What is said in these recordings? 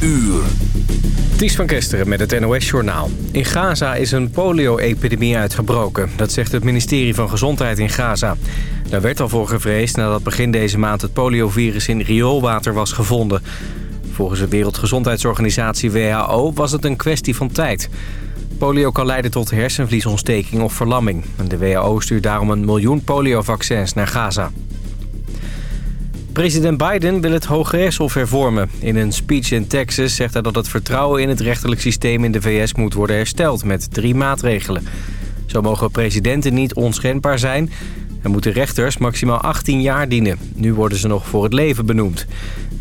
uur. Ties van Kesteren met het NOS-journaal. In Gaza is een polio-epidemie uitgebroken. Dat zegt het ministerie van Gezondheid in Gaza. Daar werd al voor gevreesd nadat begin deze maand het poliovirus in rioolwater was gevonden. Volgens de Wereldgezondheidsorganisatie WHO was het een kwestie van tijd. Polio kan leiden tot hersenvliesontsteking of verlamming. De WHO stuurt daarom een miljoen poliovaccins naar Gaza. President Biden wil het Hooggerechtshof hervormen. In een speech in Texas zegt hij dat het vertrouwen in het rechterlijk systeem in de VS moet worden hersteld met drie maatregelen. Zo mogen presidenten niet onschendbaar zijn en moeten rechters maximaal 18 jaar dienen. Nu worden ze nog voor het leven benoemd.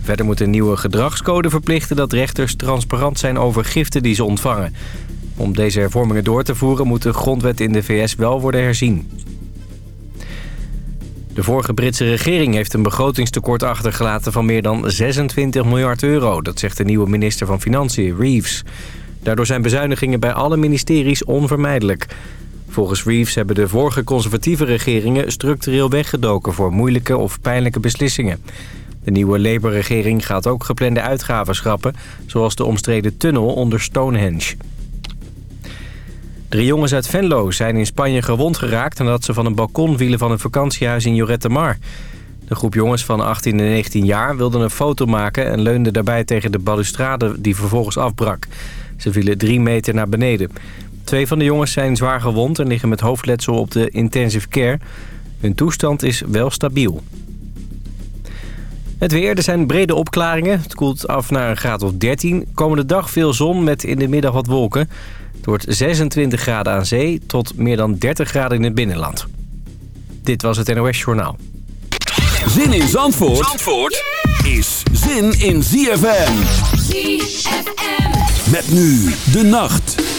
Verder moet een nieuwe gedragscode verplichten dat rechters transparant zijn over giften die ze ontvangen. Om deze hervormingen door te voeren moet de grondwet in de VS wel worden herzien. De vorige Britse regering heeft een begrotingstekort achtergelaten van meer dan 26 miljard euro. Dat zegt de nieuwe minister van Financiën, Reeves. Daardoor zijn bezuinigingen bij alle ministeries onvermijdelijk. Volgens Reeves hebben de vorige conservatieve regeringen structureel weggedoken voor moeilijke of pijnlijke beslissingen. De nieuwe Labour-regering gaat ook geplande uitgaven schrappen, zoals de omstreden tunnel onder Stonehenge. Drie jongens uit Venlo zijn in Spanje gewond geraakt... nadat ze van een balkon vielen van een vakantiehuis in Lloret de Mar. De groep jongens van 18 en 19 jaar wilden een foto maken... en leunde daarbij tegen de balustrade die vervolgens afbrak. Ze vielen drie meter naar beneden. Twee van de jongens zijn zwaar gewond en liggen met hoofdletsel op de intensive care. Hun toestand is wel stabiel. Het weer, er zijn brede opklaringen. Het koelt af naar een graad of 13. Komende dag veel zon met in de middag wat wolken. Wordt 26 graden aan zee tot meer dan 30 graden in het binnenland. Dit was het NOS Journaal. Zin in Zandvoort, Zandvoort is zin in ZFM. ZFM. Met nu de nacht.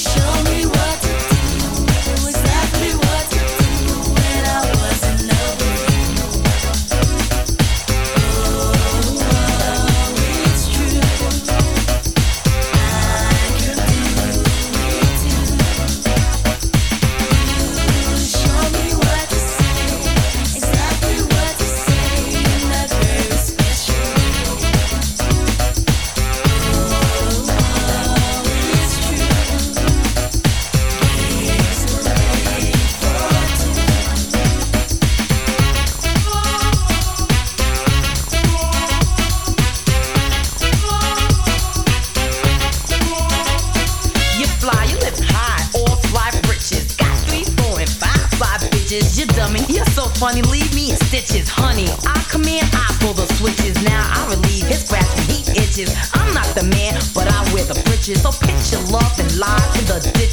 Show me what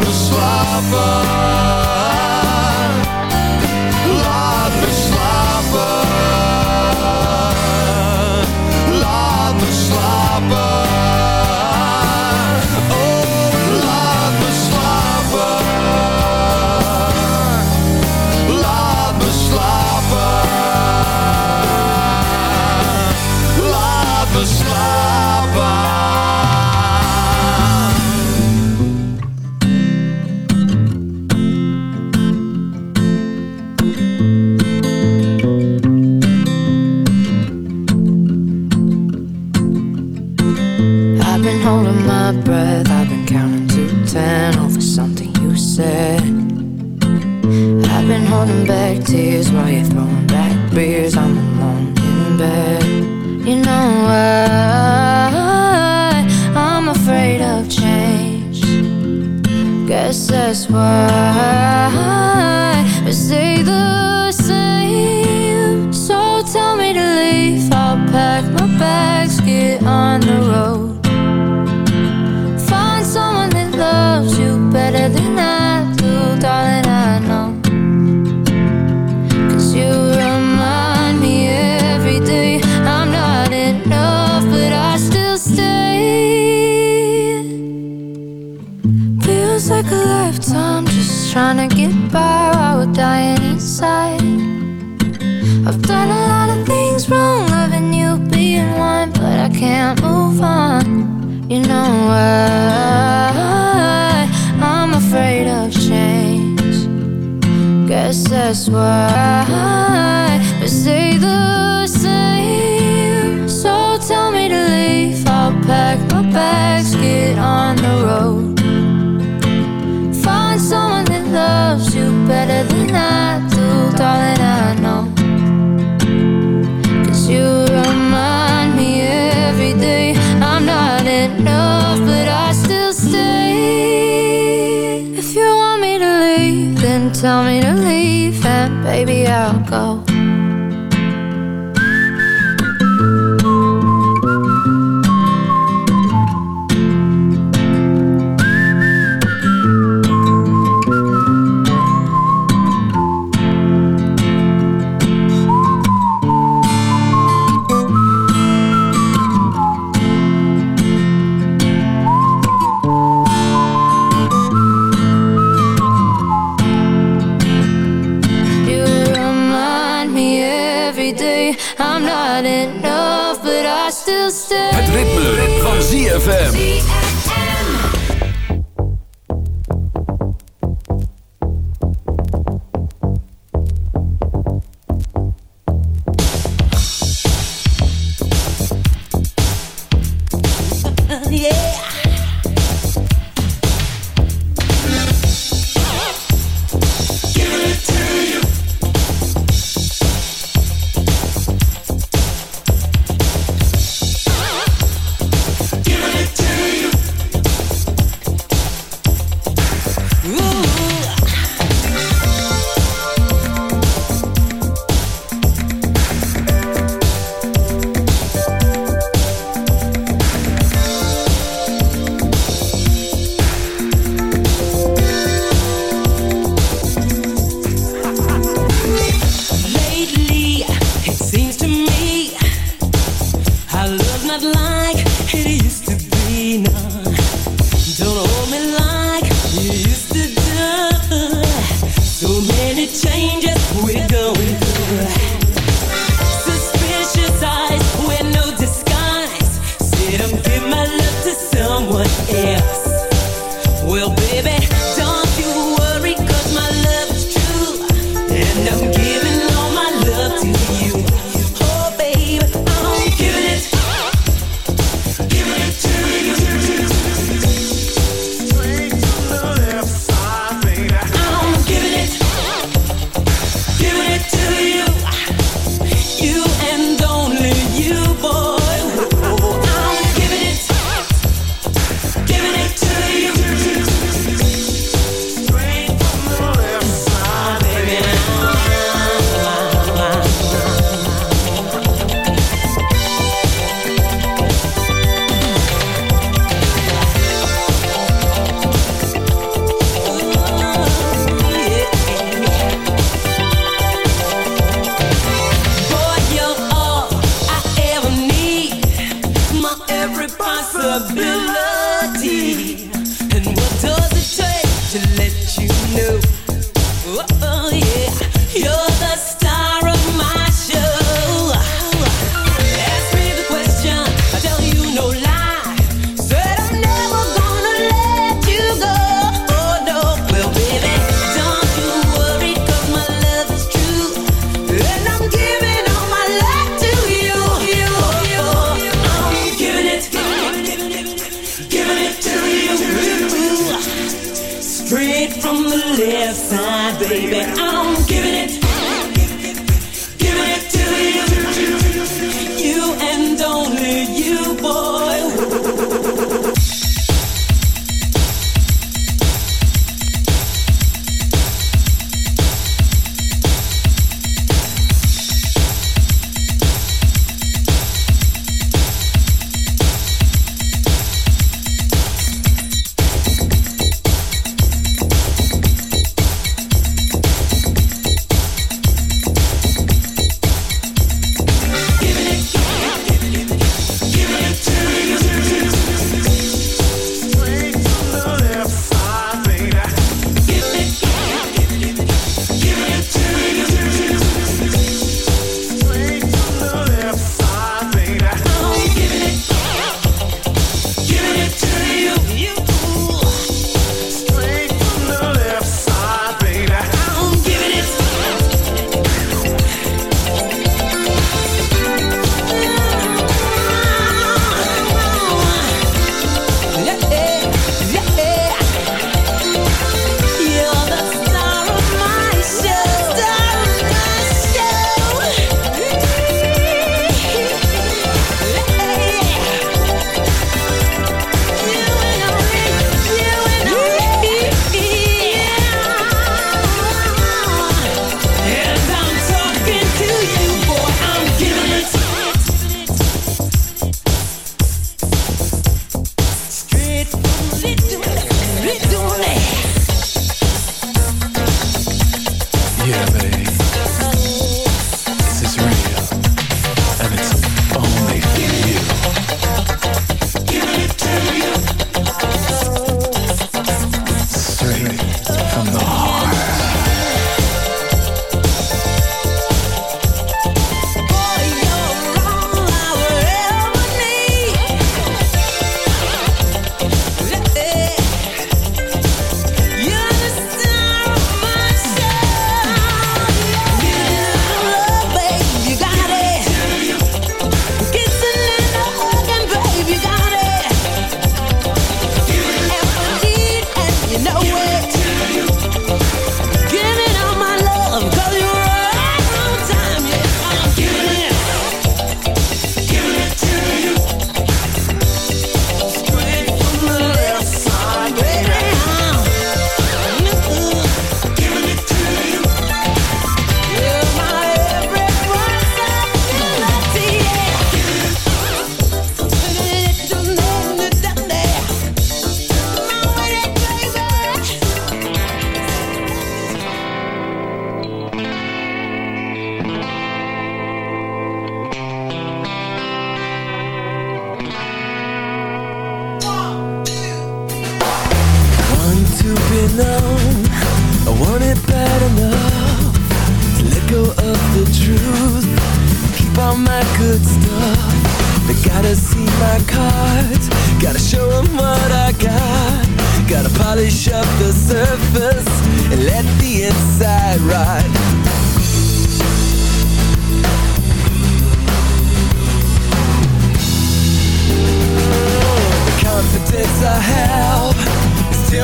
nos sua. That's why We stay the same. So tell me to leave. I'll pack my bags Get on the road. Find someone that loves you Better than I do Darling, I know. Cause you remind me every day. I'm not enough But I still stay. If you want me to leave Then tell me to Maybe I'll go. this time, baby. I'm giving it.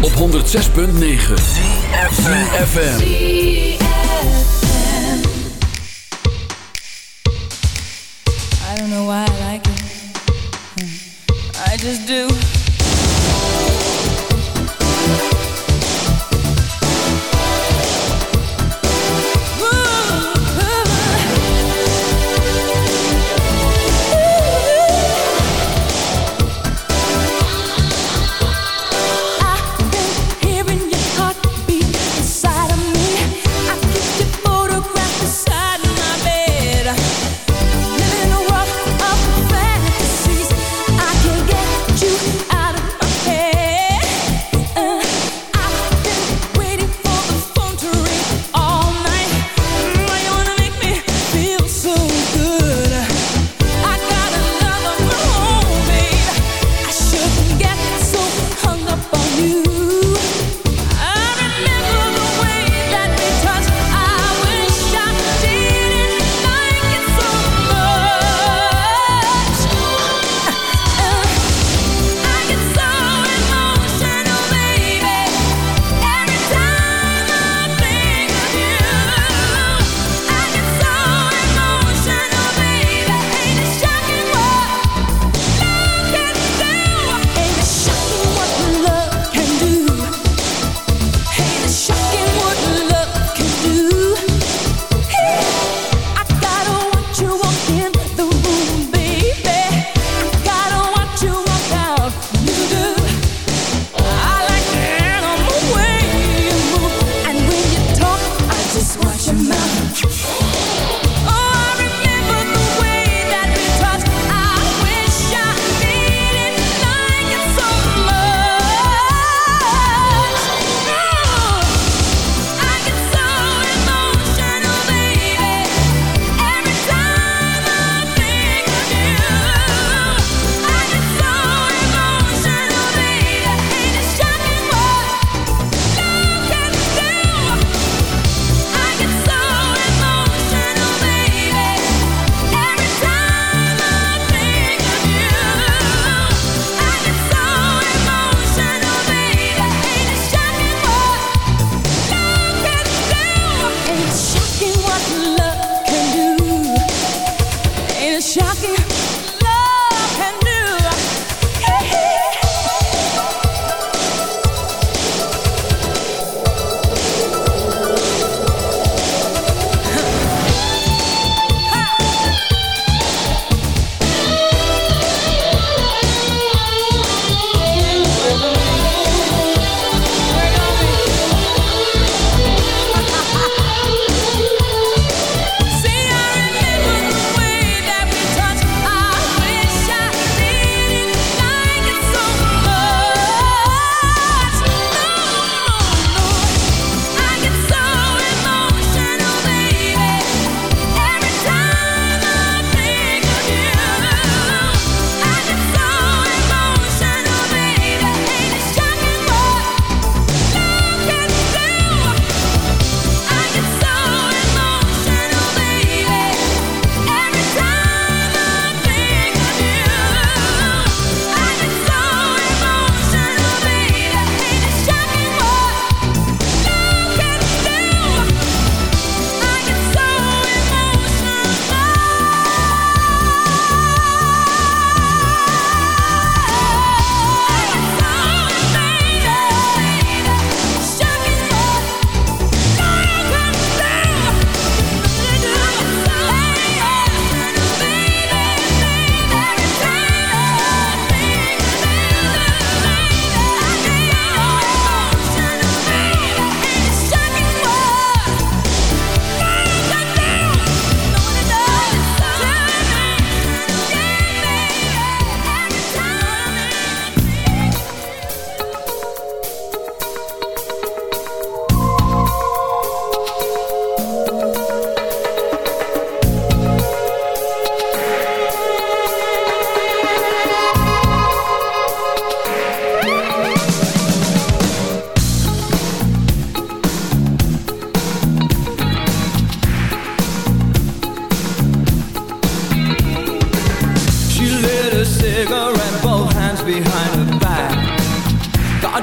Op 106.9 VFM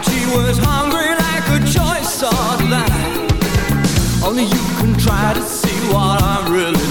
out she was hungry like a choice on that Only you can try to see what I'm really